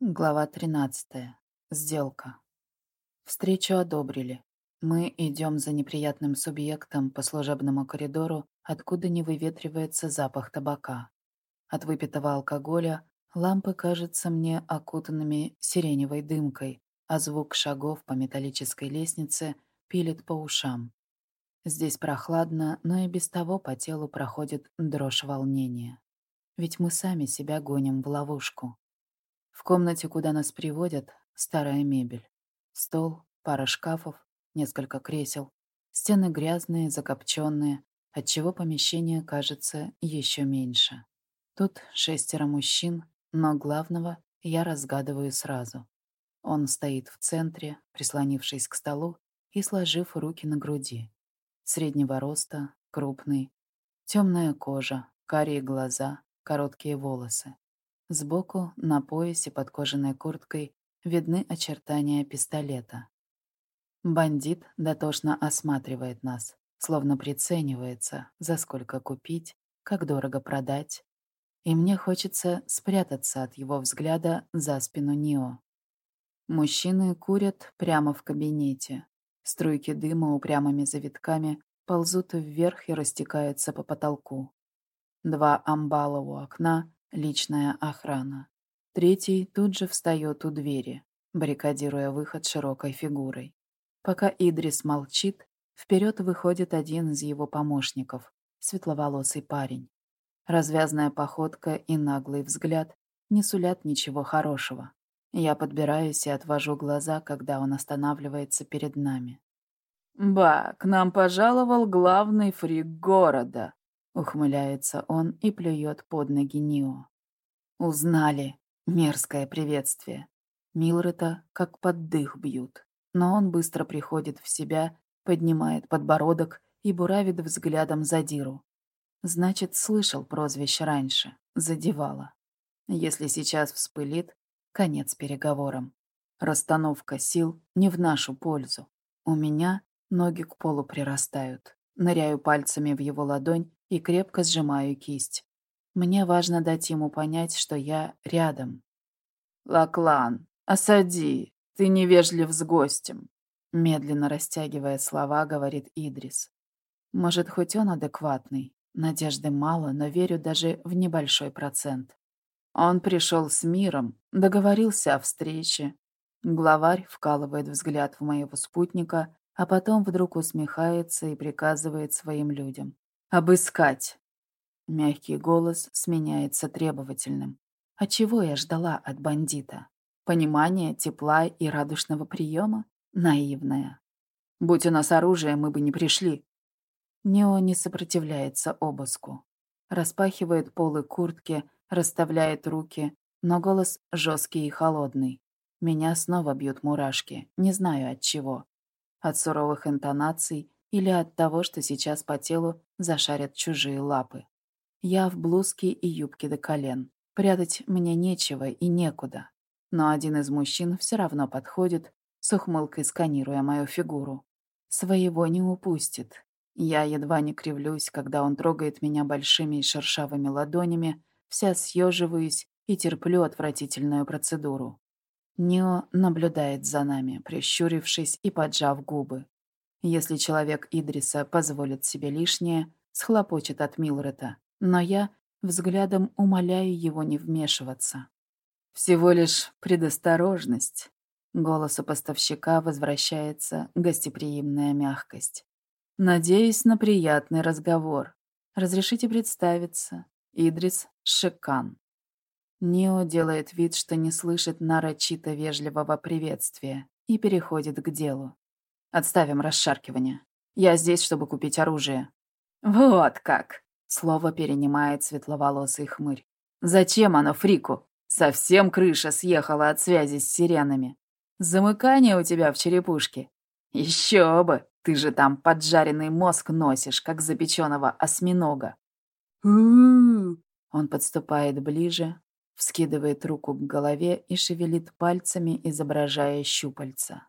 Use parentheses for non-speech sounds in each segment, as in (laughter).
Глава 13. Сделка. Встречу одобрили. Мы идем за неприятным субъектом по служебному коридору, откуда не выветривается запах табака. От выпитого алкоголя лампы кажутся мне окутанными сиреневой дымкой, а звук шагов по металлической лестнице пилит по ушам. Здесь прохладно, но и без того по телу проходит дрожь волнения. Ведь мы сами себя гоним в ловушку. В комнате, куда нас приводят, старая мебель. Стол, пара шкафов, несколько кресел. Стены грязные, закопченные, отчего помещение кажется еще меньше. Тут шестеро мужчин, но главного я разгадываю сразу. Он стоит в центре, прислонившись к столу и сложив руки на груди. Среднего роста, крупный, темная кожа, карие глаза, короткие волосы. Сбоку, на поясе под кожаной курткой, видны очертания пистолета. Бандит дотошно осматривает нас, словно приценивается, за сколько купить, как дорого продать. И мне хочется спрятаться от его взгляда за спину Нио. Мужчины курят прямо в кабинете. Струйки дыма упрямыми завитками ползут вверх и растекаются по потолку. Два амбала у окна Личная охрана. Третий тут же встает у двери, баррикадируя выход широкой фигурой. Пока Идрис молчит, вперед выходит один из его помощников, светловолосый парень. Развязная походка и наглый взгляд не сулят ничего хорошего. Я подбираюсь и отвожу глаза, когда он останавливается перед нами. «Ба, к нам пожаловал главный фрик города», Ухмыляется он и плюет под ноги Нио. Узнали. Мерзкое приветствие. Милрета как под дых бьют. Но он быстро приходит в себя, поднимает подбородок и буравит взглядом задиру. Значит, слышал прозвище раньше. Задевало. Если сейчас вспылит, конец переговорам. Расстановка сил не в нашу пользу. У меня ноги к полу прирастают. Ныряю пальцами в его ладонь и крепко сжимаю кисть. Мне важно дать ему понять, что я рядом. «Лаклан, осади, ты невежлив с гостем», медленно растягивая слова, говорит Идрис. Может, хоть он адекватный. Надежды мало, но верю даже в небольшой процент. Он пришел с миром, договорился о встрече. Главарь вкалывает взгляд в моего спутника, а потом вдруг усмехается и приказывает своим людям. «Обыскать!» Мягкий голос сменяется требовательным. А чего я ждала от бандита? Понимание, тепла и радушного приема? Наивная. Будь у нас оружие, мы бы не пришли. Нео не сопротивляется обыску. Распахивает полы куртки, расставляет руки, но голос жесткий и холодный. Меня снова бьют мурашки, не знаю от чего. От суровых интонаций или от того, что сейчас по телу зашарят чужие лапы. Я в блузке и юбке до колен. Прятать мне нечего и некуда. Но один из мужчин все равно подходит, с ухмылкой сканируя мою фигуру. Своего не упустит. Я едва не кривлюсь, когда он трогает меня большими и шершавыми ладонями, вся съеживаюсь и терплю отвратительную процедуру. Нео наблюдает за нами, прищурившись и поджав губы. Если человек Идриса позволит себе лишнее, схлопочет от Милрета. Но я взглядом умоляю его не вмешиваться. Всего лишь предосторожность. Голосу поставщика возвращается гостеприимная мягкость. Надеюсь на приятный разговор. Разрешите представиться. Идрис Шикан. Нео делает вид, что не слышит нарочито вежливого приветствия и переходит к делу. Отставим расшаркивание. Я здесь, чтобы купить оружие. Вот как. Слово перенимает светловолосый хмырь. Зачем оно фрику? Совсем крыша съехала от связи с сиренами. Замыкание у тебя в черепушке. Еще бы, ты же там поджаренный мозг носишь, как запеченного осьминога. Он подступает ближе, вскидывает руку к голове и шевелит пальцами, изображая щупальца.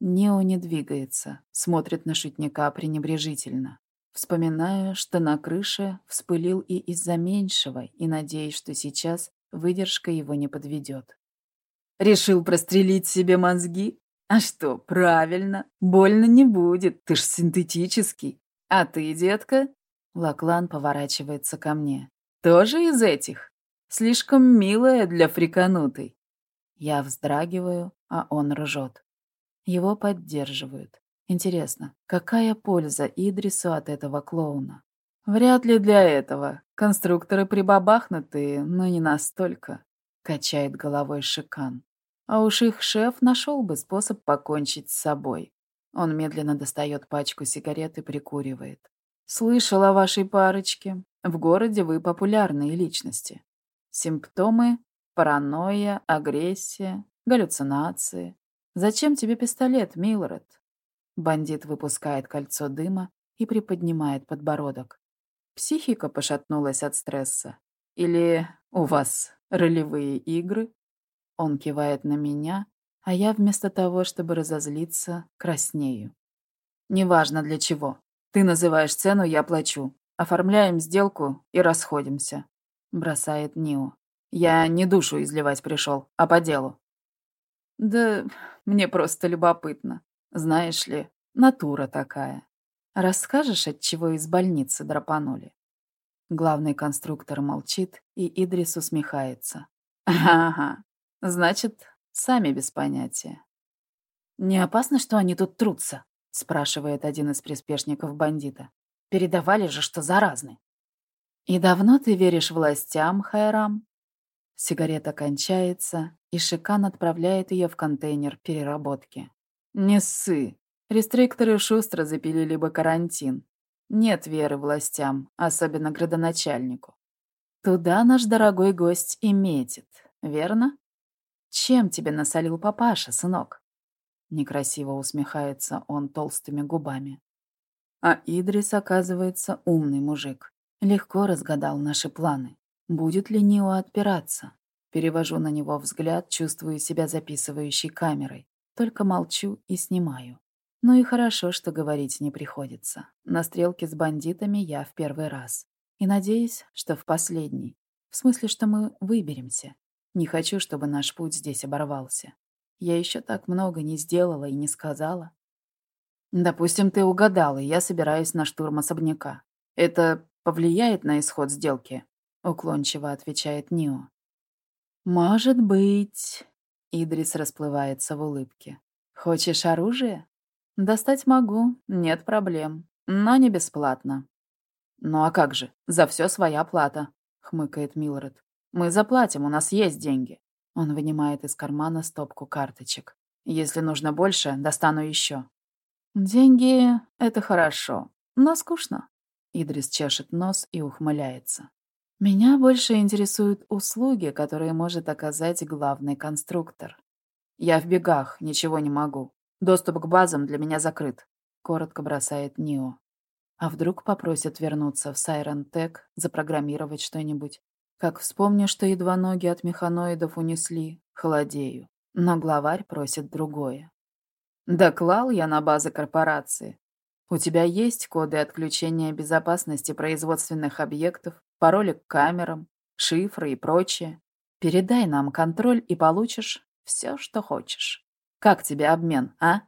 Нео не двигается, смотрит на шутника пренебрежительно. Вспоминаю, что на крыше вспылил и из-за меньшего, и надеюсь, что сейчас выдержка его не подведет. Решил прострелить себе мозги? А что, правильно, больно не будет, ты ж синтетический. А ты, детка? Лаклан поворачивается ко мне. Тоже из этих? Слишком милая для фриканутой. Я вздрагиваю, а он ржет. Его поддерживают. Интересно, какая польза Идрису от этого клоуна? Вряд ли для этого. Конструкторы прибабахнутые, но не настолько. Качает головой Шикан. А уж их шеф нашел бы способ покончить с собой. Он медленно достает пачку сигарет и прикуривает. «Слышал о вашей парочке. В городе вы популярные личности. Симптомы – паранойя, агрессия, галлюцинации. Зачем тебе пистолет, Милред?» Бандит выпускает кольцо дыма и приподнимает подбородок. Психика пошатнулась от стресса. Или у вас ролевые игры? Он кивает на меня, а я вместо того, чтобы разозлиться, краснею. Неважно для чего. Ты называешь цену, я плачу. Оформляем сделку и расходимся. Бросает Нио. Я не душу изливать пришел, а по делу. Да мне просто любопытно. Знаешь ли, натура такая. Расскажешь, от чего из больницы драпанули?» Главный конструктор молчит, и Идрис усмехается. (laughs) «Ага, значит, сами без понятия». «Не опасно, что они тут трутся?» — спрашивает один из приспешников бандита. «Передавали же, что заразны». «И давно ты веришь властям, Хайрам?» Сигарета кончается, и Шикан отправляет ее в контейнер переработки. «Не ссы», Рестрикторы шустро запилили бы карантин. Нет веры властям, особенно градоначальнику. Туда наш дорогой гость и метит, верно? Чем тебе насолил папаша, сынок? Некрасиво усмехается он толстыми губами. А Идрис, оказывается, умный мужик. Легко разгадал наши планы. Будет ли Нио отпираться? Перевожу на него взгляд, чувствую себя записывающей камерой. Только молчу и снимаю. Ну и хорошо, что говорить не приходится. На стрелке с бандитами я в первый раз. И надеюсь, что в последний. В смысле, что мы выберемся. Не хочу, чтобы наш путь здесь оборвался. Я еще так много не сделала и не сказала. Допустим, ты угадал, и я собираюсь на штурм особняка. Это повлияет на исход сделки? Уклончиво отвечает Нио. Может быть. Идрис расплывается в улыбке. Хочешь оружие? «Достать могу, нет проблем, но не бесплатно». «Ну а как же, за все своя плата», — хмыкает Милред. «Мы заплатим, у нас есть деньги». Он вынимает из кармана стопку карточек. «Если нужно больше, достану еще». «Деньги — это хорошо, но скучно». Идрис чешет нос и ухмыляется. «Меня больше интересуют услуги, которые может оказать главный конструктор. Я в бегах, ничего не могу. Доступ к базам для меня закрыт», — коротко бросает Нио. А вдруг попросят вернуться в Сайрон Тек, запрограммировать что-нибудь? Как вспомню, что едва ноги от механоидов унесли, холодею. Но главарь просит другое. Да клал я на базы корпорации. У тебя есть коды отключения безопасности производственных объектов, пароли к камерам, шифры и прочее. Передай нам контроль и получишь все, что хочешь. Как тебе обмен, а?»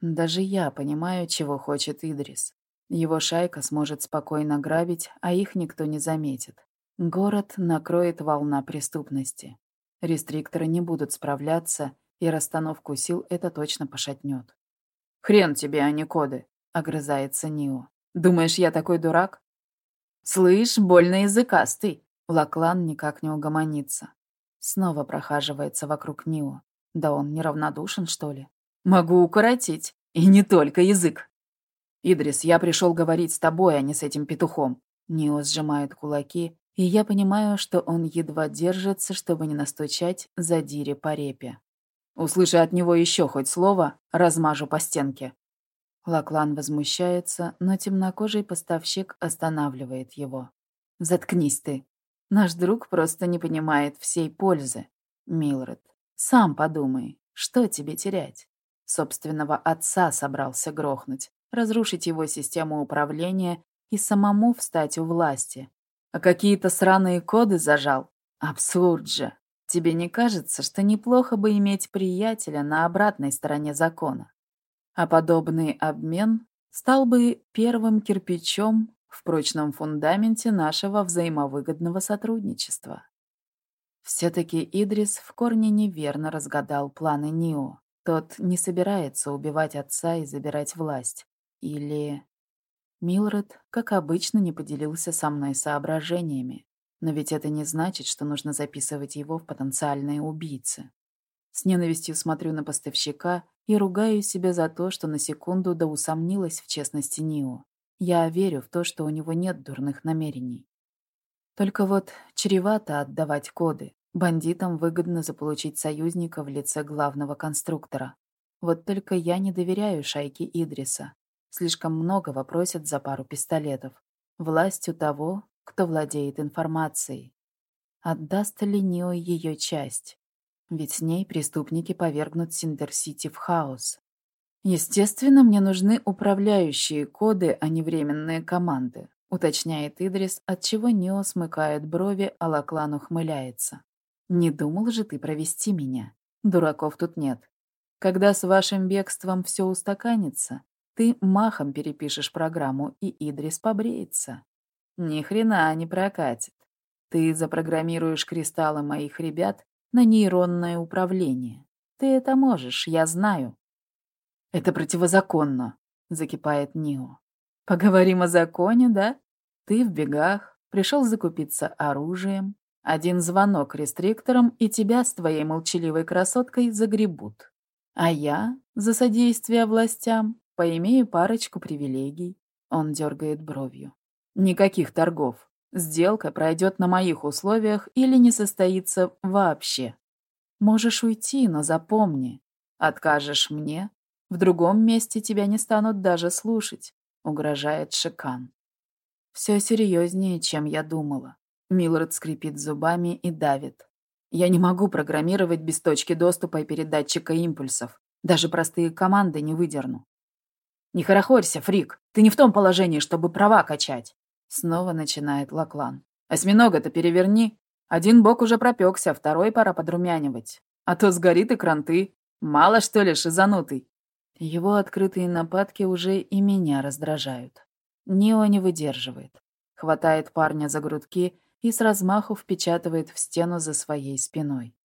Даже я понимаю, чего хочет Идрис. Его шайка сможет спокойно грабить, а их никто не заметит. Город накроет волна преступности. Рестрикторы не будут справляться, и расстановку сил это точно пошатнет. «Хрен тебе, а не коды!» — огрызается Нио. «Думаешь, я такой дурак?» «Слышь, больно языкастый!» Лаклан никак не угомонится. Снова прохаживается вокруг Нио. Да он неравнодушен, что ли? Могу укоротить. И не только язык. Идрис, я пришел говорить с тобой, а не с этим петухом. Нио сжимает кулаки, и я понимаю, что он едва держится, чтобы не настучать за Дире по репе. Услыша от него еще хоть слово, размажу по стенке. Лаклан возмущается, но темнокожий поставщик останавливает его. «Заткнись ты. Наш друг просто не понимает всей пользы. Милред, сам подумай, что тебе терять? Собственного отца собрался грохнуть, разрушить его систему управления и самому встать у власти. А какие-то сраные коды зажал? Абсурд же. Тебе не кажется, что неплохо бы иметь приятеля на обратной стороне закона? А подобный обмен стал бы первым кирпичом в прочном фундаменте нашего взаимовыгодного сотрудничества. Все-таки Идрис в корне неверно разгадал планы Нио. Тот не собирается убивать отца и забирать власть. Или... Милред, как обычно, не поделился со мной соображениями. Но ведь это не значит, что нужно записывать его в потенциальные убийцы. С ненавистью смотрю на поставщика и ругаю себя за то, что на секунду да усомнилась в честности Нио. Я верю в то, что у него нет дурных намерений. Только вот чревато отдавать коды. Бандитам выгодно заполучить союзника в лице главного конструктора. Вот только я не доверяю шайке Идриса. Слишком много вопросят за пару пистолетов. Власть у того, кто владеет информацией. Отдаст ли Нио ее часть? Ведь с ней преступники повергнут Синдер-Сити в хаос. Естественно, мне нужны управляющие коды, а не временные команды, уточняет Идрис, отчего Нио смыкает брови, а Лаклан ухмыляется. Не думал же ты провести меня? Дураков тут нет. Когда с вашим бегством все устаканится, ты махом перепишешь программу, и Идрис побреется. Ни хрена не прокатит. Ты запрограммируешь кристаллы моих ребят на нейронное управление. Ты это можешь, я знаю. Это противозаконно, закипает Нио. Поговорим о законе, да? Ты в бегах, пришел закупиться оружием. Один звонок рестрикторам, и тебя с твоей молчаливой красоткой загребут. А я, за содействие властям, поимею парочку привилегий. Он дергает бровью. Никаких торгов. Сделка пройдет на моих условиях или не состоится вообще. Можешь уйти, но запомни. Откажешь мне, в другом месте тебя не станут даже слушать, угрожает Шикан. Все серьезнее, чем я думала. Милред скрипит зубами и давит. Я не могу программировать без точки доступа и передатчика импульсов. Даже простые команды не выдерну. «Не хорохорься, фрик. Ты не в том положении, чтобы права качать. Снова начинает Лаклан. «Осьминога-то переверни. Один бок уже пропекся, второй пора подрумянивать. А то сгорит и кранты. Мало, что ли, шизанутый?» Его открытые нападки уже и меня раздражают. Нио не выдерживает. Хватает парня за грудки и с размаху впечатывает в стену за своей спиной.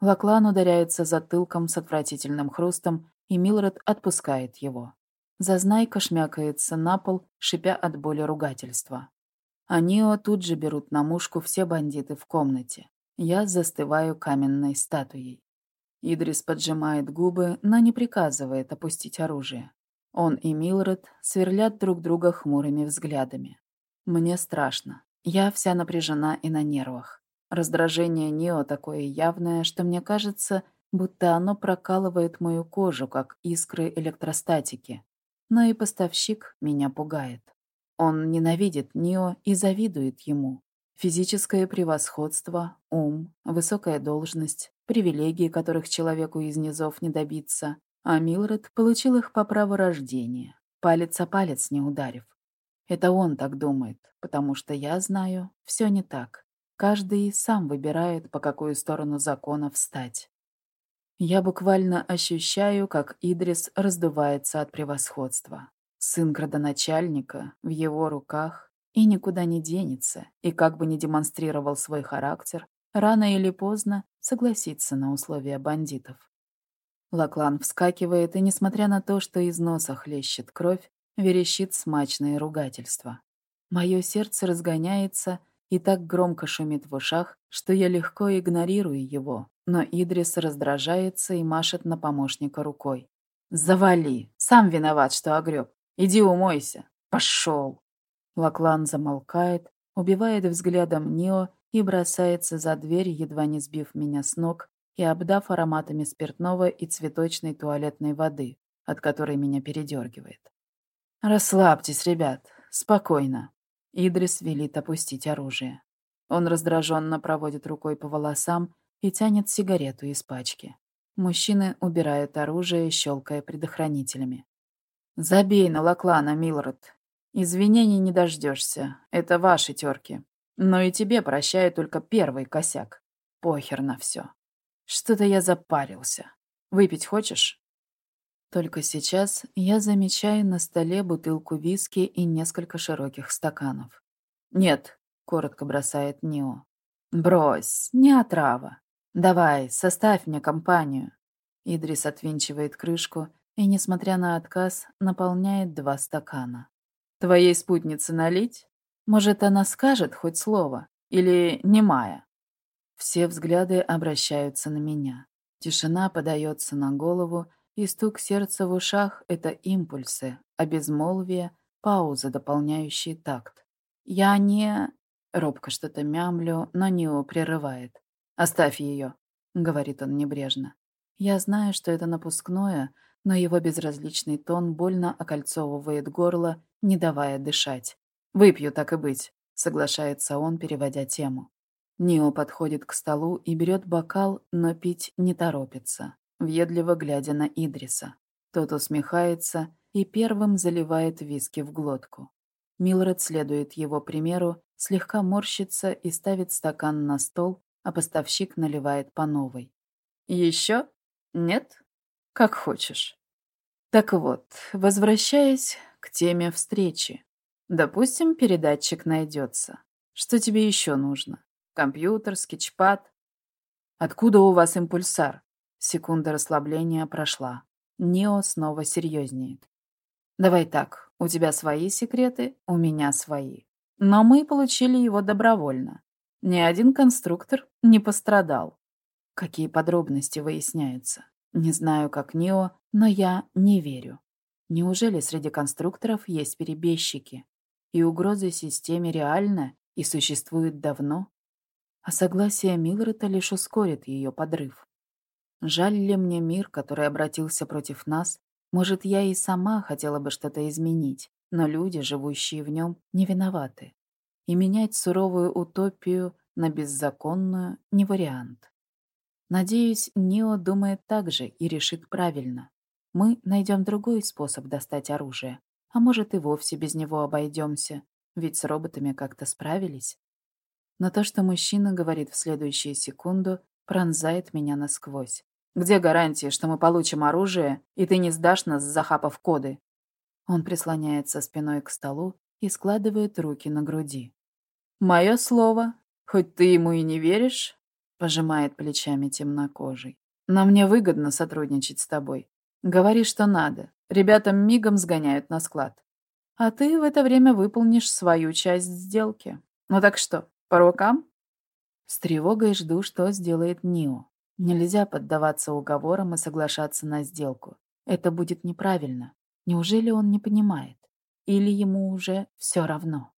Лаклан ударяется затылком с отвратительным хрустом, и Милред отпускает его. Зазнайка шмякается на пол, шипя от боли ругательства. Анио тут же берут на мушку все бандиты в комнате. Я застываю каменной статуей. Идрис поджимает губы, но не приказывает опустить оружие. Он и Милред сверлят друг друга хмурыми взглядами. Мне страшно. Я вся напряжена и на нервах. Раздражение Нио такое явное, что мне кажется, будто оно прокалывает мою кожу, как искры электростатики но и поставщик меня пугает. Он ненавидит Нио и завидует ему. Физическое превосходство, ум, высокая должность, привилегии, которых человеку из низов не добиться. А Милред получил их по праву рождения, палец о палец не ударив. Это он так думает, потому что я знаю, все не так. Каждый сам выбирает, по какую сторону закона встать. Я буквально ощущаю, как Идрис раздувается от превосходства. Сын градоначальника в его руках и никуда не денется, и как бы ни демонстрировал свой характер, рано или поздно согласится на условия бандитов. Лаклан вскакивает и, несмотря на то, что из носа хлещет кровь, верещит смачные ругательства. Мое сердце разгоняется и так громко шумит в ушах, что я легко игнорирую его, но Идрис раздражается и машет на помощника рукой. «Завали! Сам виноват, что огреб. Иди умойся. Пошел!» Лаклан замолкает, убивает взглядом Нио и бросается за дверь, едва не сбив меня с ног и обдав ароматами спиртного и цветочной туалетной воды, от которой меня передергивает. «Расслабьтесь, ребят. Спокойно». Идрис велит опустить оружие. Он раздраженно проводит рукой по волосам и тянет сигарету из пачки. Мужчины убирают оружие, щелкая предохранителями. «Забей на Лаклана, Милред. Извинений не дождешься. Это ваши терки. Но и тебе прощаю только первый косяк. Похер на все. Что-то я запарился. Выпить хочешь? Только сейчас я замечаю на столе бутылку виски и несколько широких стаканов. «Нет», — коротко бросает Нио. «Брось, не отрава. Давай, составь мне компанию». Идрис отвинчивает крышку и, несмотря на отказ, наполняет два стакана. «Твоей спутнице налить? Может, она скажет хоть слово? Или немая?» Все взгляды обращаются на меня. Тишина подается на голову, и стук сердца в ушах — это импульсы, а безмолвие — пауза, дополняющие такт. Я не... Робко что-то мямлю, но Нио прерывает. «Оставь ее», — говорит он небрежно. Я знаю, что это напускное, но его безразличный тон больно окольцовывает горло, не давая дышать. «Выпью, так и быть», — соглашается он, переводя тему. Нио подходит к столу и берет бокал, но пить не торопится, въедливо глядя на Идриса. Тот усмехается и первым заливает виски в глотку. Милред следует его примеру, слегка морщится и ставит стакан на стол, а поставщик наливает по новой. «Еще? Нет? Как хочешь». Так вот, возвращаясь к теме встречи. Допустим, передатчик найдется. Что тебе еще нужно? Компьютер, скетчпад. Откуда у вас импульсар? Секунда расслабления прошла. Нео снова серьезнеет. Давай так, у тебя свои секреты, у меня свои. Но мы получили его добровольно. Ни один конструктор не пострадал. Какие подробности выясняются? Не знаю, как Нео, но я не верю. Неужели среди конструкторов есть перебежчики? И угрозы системе реальна и существует давно? а согласие Милрета лишь ускорит ее подрыв. Жаль ли мне мир, который обратился против нас? Может, я и сама хотела бы что-то изменить, но люди, живущие в нем, не виноваты. И менять суровую утопию на беззаконную не вариант. Надеюсь, Нио думает так же и решит правильно. Мы найдем другой способ достать оружие, а может и вовсе без него обойдемся, ведь с роботами как-то справились. Но то, что мужчина говорит в следующую секунду, пронзает меня насквозь. «Где гарантии, что мы получим оружие, и ты не сдашь нас, захапав коды?» Он прислоняется спиной к столу и складывает руки на груди. «Мое слово, хоть ты ему и не веришь», — пожимает плечами темнокожий. «Но мне выгодно сотрудничать с тобой. Говори, что надо. Ребята мигом сгоняют на склад. А ты в это время выполнишь свою часть сделки. Ну так что, по рукам? С тревогой жду, что сделает Нио. Нельзя поддаваться уговорам и соглашаться на сделку. Это будет неправильно. Неужели он не понимает? Или ему уже все равно?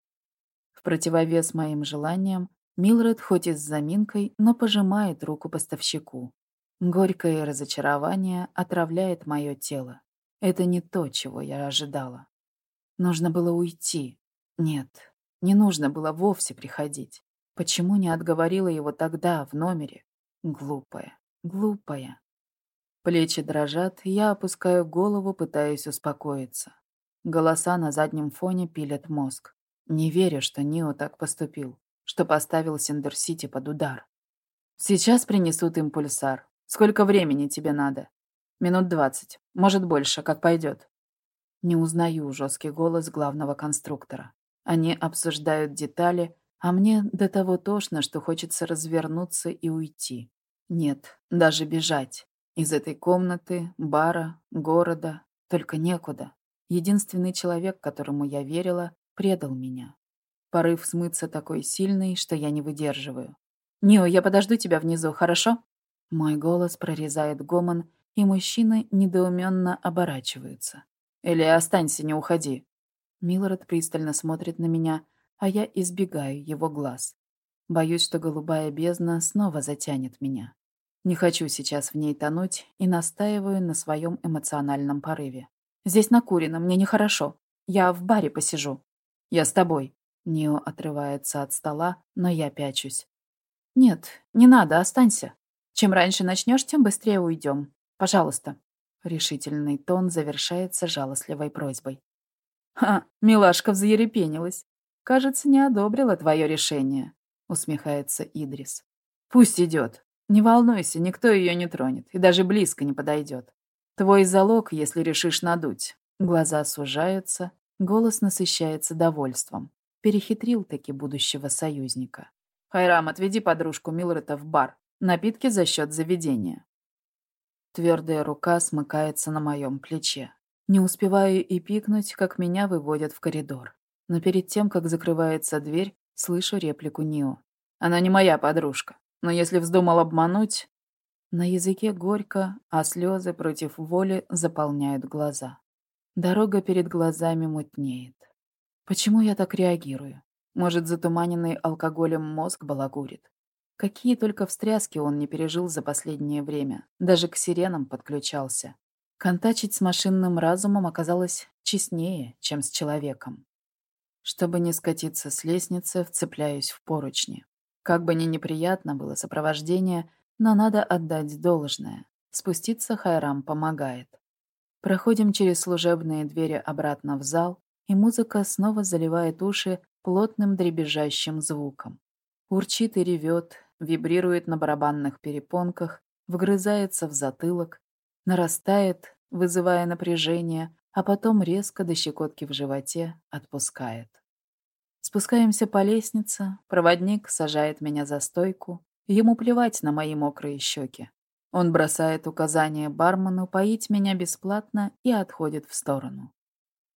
В противовес моим желаниям, Милред хоть и с заминкой, но пожимает руку поставщику. Горькое разочарование отравляет мое тело. Это не то, чего я ожидала. Нужно было уйти. Нет, не нужно было вовсе приходить. Почему не отговорила его тогда, в номере? Глупая, глупая. Плечи дрожат, я опускаю голову, пытаясь успокоиться. Голоса на заднем фоне пилят мозг. Не верю, что Нио так поступил, что поставил Синдер-Сити под удар. Сейчас принесут импульсар. Сколько времени тебе надо? Минут двадцать. Может, больше, как пойдет. Не узнаю жесткий голос главного конструктора. Они обсуждают детали, а мне до того тошно, что хочется развернуться и уйти. Нет, даже бежать. Из этой комнаты, бара, города. Только некуда. Единственный человек, которому я верила, предал меня. Порыв смыться такой сильный, что я не выдерживаю. «Нио, я подожду тебя внизу, хорошо?» Мой голос прорезает гомон, и мужчины недоуменно оборачиваются. «Или останься, не уходи». Милоред пристально смотрит на меня, а я избегаю его глаз. Боюсь, что голубая бездна снова затянет меня. Не хочу сейчас в ней тонуть и настаиваю на своем эмоциональном порыве. «Здесь накурено, мне нехорошо. Я в баре посижу. Я с тобой». Нио отрывается от стола, но я пячусь. «Нет, не надо, останься. Чем раньше начнешь, тем быстрее уйдем. Пожалуйста». Решительный тон завершается жалостливой просьбой. «Ха, милашка взъерепенилась. «Кажется, не одобрила твое решение», — усмехается Идрис. Пусть идет. Не волнуйся, никто ее не тронет и даже близко не подойдет. Твой залог, если решишь надуть. Глаза сужаются, голос насыщается довольством. Перехитрил таки будущего союзника. Хайрам, отведи подружку Милрета в бар. Напитки за счет заведения. Твердая рука смыкается на моем плече. Не успеваю и пикнуть, как меня выводят в коридор. Но перед тем, как закрывается дверь, слышу реплику Нио. Она не моя подружка. Но если вздумал обмануть... На языке горько, а слезы против воли заполняют глаза. Дорога перед глазами мутнеет. Почему я так реагирую? Может, затуманенный алкоголем мозг балагурит? Какие только встряски он не пережил за последнее время. Даже к сиренам подключался. Контачить с машинным разумом оказалось честнее, чем с человеком. Чтобы не скатиться с лестницы, вцепляюсь в поручни. Как бы ни неприятно было сопровождение, но надо отдать должное. Спуститься Хайрам помогает. Проходим через служебные двери обратно в зал, и музыка снова заливает уши плотным дребезжащим звуком. Урчит и ревет, вибрирует на барабанных перепонках, вгрызается в затылок, нарастает, вызывая напряжение, а потом резко до щекотки в животе отпускает. Спускаемся по лестнице, проводник сажает меня за стойку. Ему плевать на мои мокрые щеки. Он бросает указание бармену поить меня бесплатно и отходит в сторону.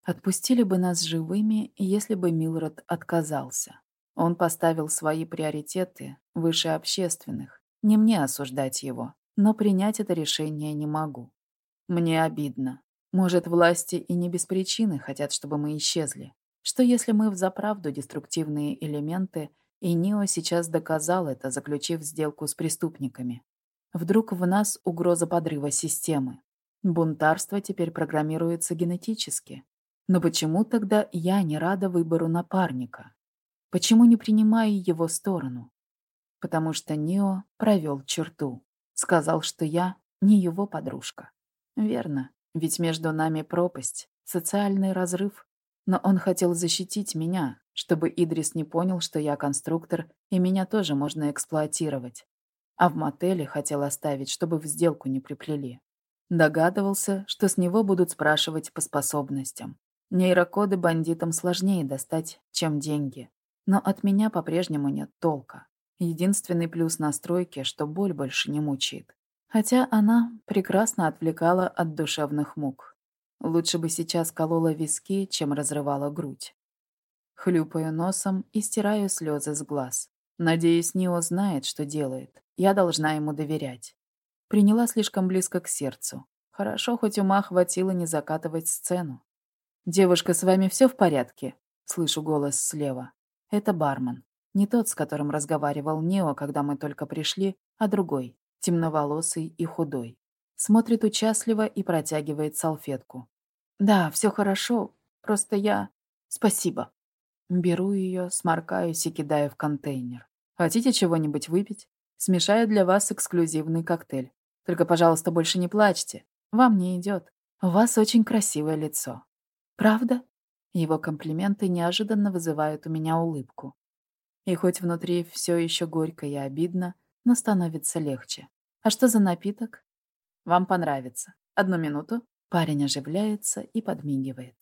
Отпустили бы нас живыми, если бы Милред отказался. Он поставил свои приоритеты выше общественных. Не мне осуждать его, но принять это решение не могу. Мне обидно. Может, власти и не без причины хотят, чтобы мы исчезли. Что если мы взаправду деструктивные элементы, и Нио сейчас доказал это, заключив сделку с преступниками? Вдруг в нас угроза подрыва системы. Бунтарство теперь программируется генетически. Но почему тогда я не рада выбору напарника? Почему не принимаю его сторону? Потому что Нио провел черту. Сказал, что я не его подружка. Верно, ведь между нами пропасть, социальный разрыв, но он хотел защитить меня, чтобы Идрис не понял, что я конструктор, и меня тоже можно эксплуатировать. А в мотеле хотел оставить, чтобы в сделку не приплели. Догадывался, что с него будут спрашивать по способностям. Нейрокоды бандитам сложнее достать, чем деньги. Но от меня по-прежнему нет толка. Единственный плюс настройки, что боль больше не мучает. Хотя она прекрасно отвлекала от душевных мук. Лучше бы сейчас колола виски, чем разрывала грудь. Хлюпаю носом и стираю слезы с глаз. Надеюсь, Нио знает, что делает. Я должна ему доверять. Приняла слишком близко к сердцу. Хорошо, хоть ума хватило не закатывать сцену. «Девушка, с вами все в порядке?» Слышу голос слева. Это бармен. Не тот, с которым разговаривал Нео, когда мы только пришли, а другой, темноволосый и худой. Смотрит участливо и протягивает салфетку. «Да, все хорошо. Просто я... Спасибо». Беру ее, сморкаюсь и кидаю в контейнер. «Хотите чего-нибудь выпить? Смешаю для вас эксклюзивный коктейль. Только, пожалуйста, больше не плачьте. Вам не идет. У вас очень красивое лицо». «Правда?» Его комплименты неожиданно вызывают у меня улыбку. И хоть внутри все еще горько и обидно, но становится легче. «А что за напиток?» Вам понравится. Одну минуту. Парень оживляется и подмигивает.